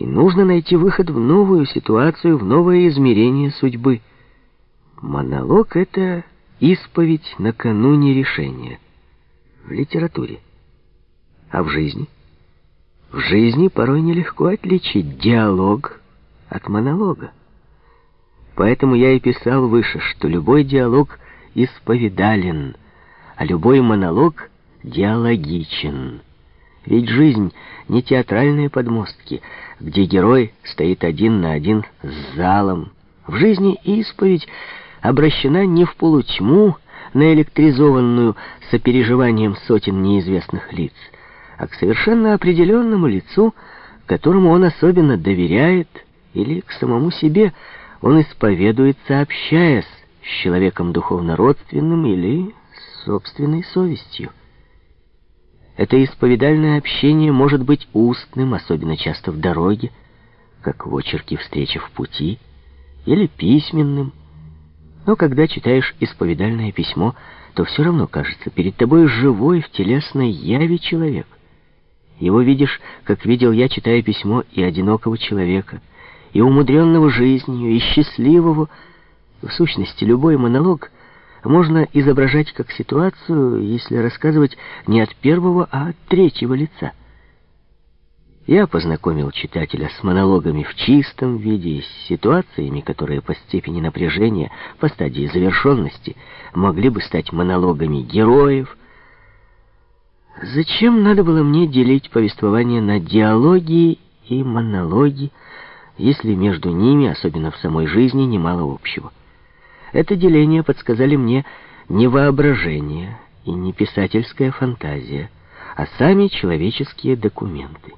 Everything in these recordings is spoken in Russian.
И нужно найти выход в новую ситуацию, в новое измерение судьбы. Монолог — это исповедь накануне решения. В литературе. А в жизни? В жизни порой нелегко отличить диалог от монолога. Поэтому я и писал выше, что любой диалог исповедален, а любой монолог диалогичен. Ведь жизнь не театральные подмостки, где герой стоит один на один с залом. В жизни исповедь обращена не в полутьму, наэлектризованную сопереживанием сотен неизвестных лиц, а к совершенно определенному лицу, которому он особенно доверяет, или к самому себе он исповедуется, общаясь с человеком духовно родственным или собственной совестью. Это исповедальное общение может быть устным, особенно часто в дороге, как в очерке «Встреча в пути», или письменным. Но когда читаешь исповедальное письмо, то все равно кажется, перед тобой живой в телесной яве человек. Его видишь, как видел я, читая письмо, и одинокого человека, и умудренного жизнью, и счастливого. В сущности, любой монолог — можно изображать как ситуацию, если рассказывать не от первого, а от третьего лица. Я познакомил читателя с монологами в чистом виде, с ситуациями, которые по степени напряжения, по стадии завершенности, могли бы стать монологами героев. Зачем надо было мне делить повествование на диалоги и монологи, если между ними, особенно в самой жизни, немало общего? Это деление подсказали мне не воображение и не писательская фантазия, а сами человеческие документы.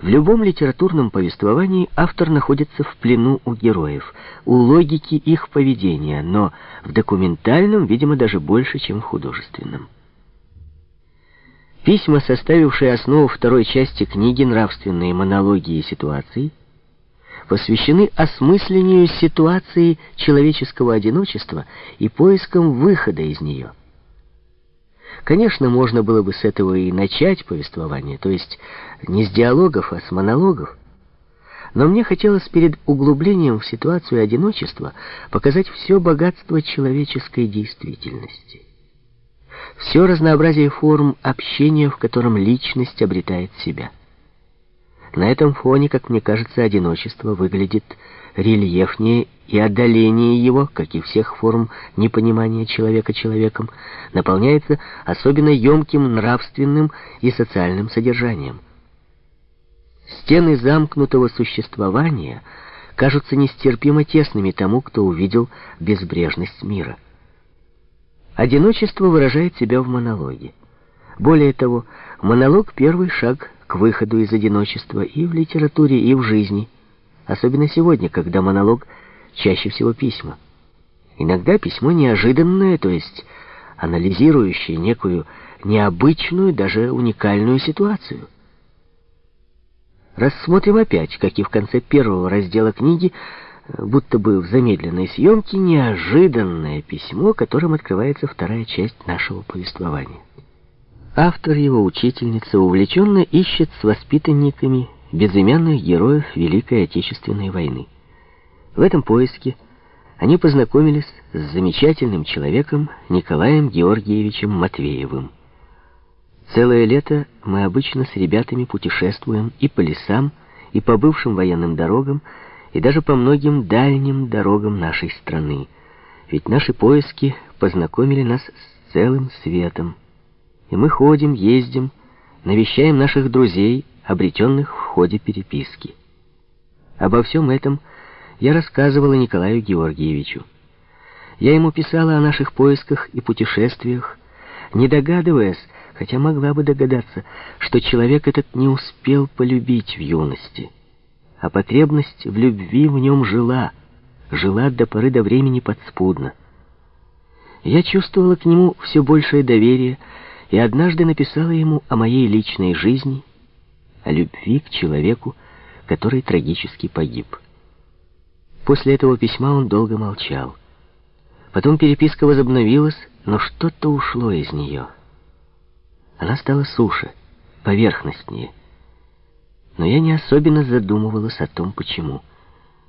В любом литературном повествовании автор находится в плену у героев, у логики их поведения, но в документальном, видимо, даже больше, чем в художественном. Письма, составившие основу второй части книги «Нравственные монологи и ситуации», посвящены осмыслению ситуации человеческого одиночества и поискам выхода из нее. Конечно, можно было бы с этого и начать повествование, то есть не с диалогов, а с монологов. Но мне хотелось перед углублением в ситуацию одиночества показать все богатство человеческой действительности. Все разнообразие форм общения, в котором личность обретает себя. На этом фоне, как мне кажется, одиночество выглядит рельефнее, и одоление его, как и всех форм непонимания человека человеком, наполняется особенно емким нравственным и социальным содержанием. Стены замкнутого существования кажутся нестерпимо тесными тому, кто увидел безбрежность мира. Одиночество выражает себя в монологе. Более того, монолог — первый шаг к выходу из одиночества и в литературе, и в жизни. Особенно сегодня, когда монолог чаще всего письма. Иногда письмо неожиданное, то есть анализирующее некую необычную, даже уникальную ситуацию. Рассмотрим опять, как и в конце первого раздела книги, будто бы в замедленной съемке, неожиданное письмо, которым открывается вторая часть нашего повествования. Автор его, учительница, увлеченно ищет с воспитанниками безымянных героев Великой Отечественной войны. В этом поиске они познакомились с замечательным человеком Николаем Георгиевичем Матвеевым. Целое лето мы обычно с ребятами путешествуем и по лесам, и по бывшим военным дорогам, и даже по многим дальним дорогам нашей страны. Ведь наши поиски познакомили нас с целым светом. И мы ходим, ездим, навещаем наших друзей, обретенных в ходе переписки. Обо всем этом я рассказывала Николаю Георгиевичу. Я ему писала о наших поисках и путешествиях, не догадываясь, хотя могла бы догадаться, что человек этот не успел полюбить в юности, а потребность в любви в нем жила, жила до поры до времени подспудно. Я чувствовала к нему все большее доверие, и однажды написала ему о моей личной жизни, о любви к человеку, который трагически погиб. После этого письма он долго молчал. Потом переписка возобновилась, но что-то ушло из нее. Она стала суше, поверхностнее. но я не особенно задумывалась о том, почему.